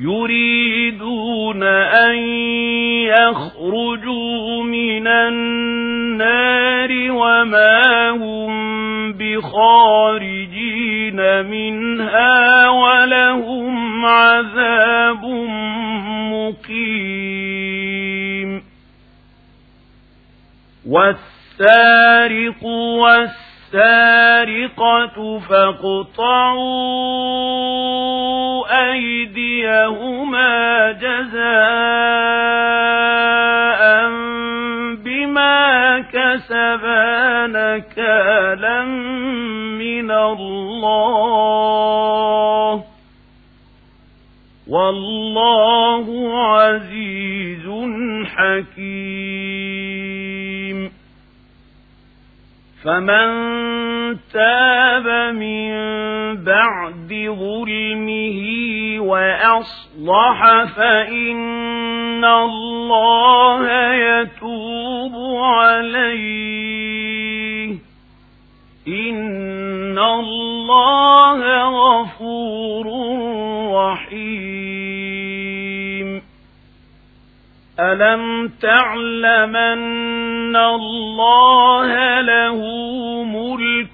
يريدون أن يخرجوا من النار وما هم بخارجين منها ولهم عذاب مقيم. والسارق والسارق السارقة فاقطعوا أيديهما جزاء بما كسبا نكالا من الله والله عزيز حكيم فمن تاب من بعد ظلمه وأصلح فإن الله يتوب عليه. إن الله غفور رحيم. ألم تعلمن الله له ملك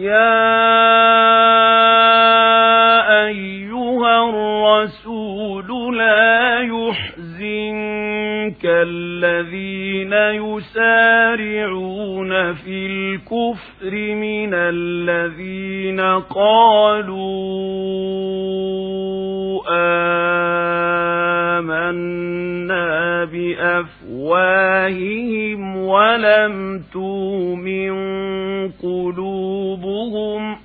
يا أيها الرسول لا يحزنك الذين يسارعون في الكفر من الذين قالوا ولم تؤمن قلوبهم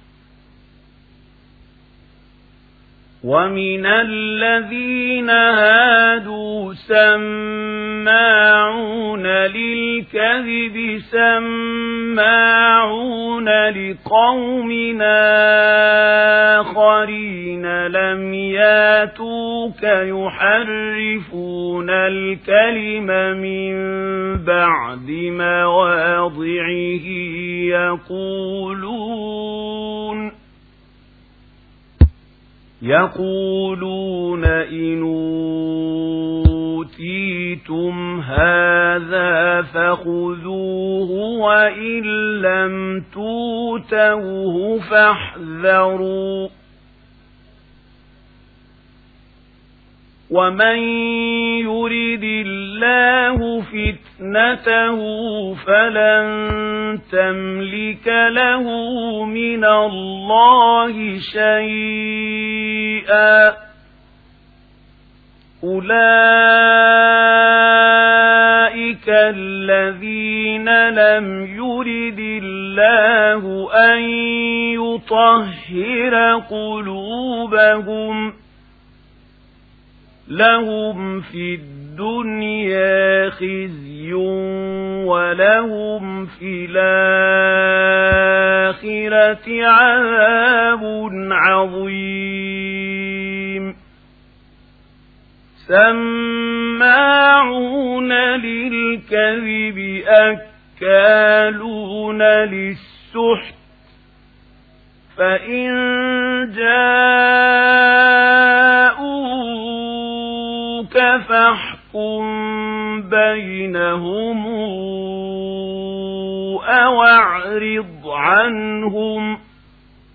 ومن الذين هادوا سماعون للكذب سماعون لقوم آخرين لم ياتوك يحرفون الكلم من بعد مواضعه يقولون يقولون إن أوتيتم هذا فخذوه وإن لم توتوه فاحذروا ومن يرد الله فتنته فلن تملك له من الله شيئا أولئك الذين لم يرد الله أن يطهر قلوبهم لهم في الدنيا خزي ولهم في الآخرة عذاب عظيم. سماعون للكذب أكالون للسحت. فإن جاءوك فاحكم بينهم أو أعرض عنهم.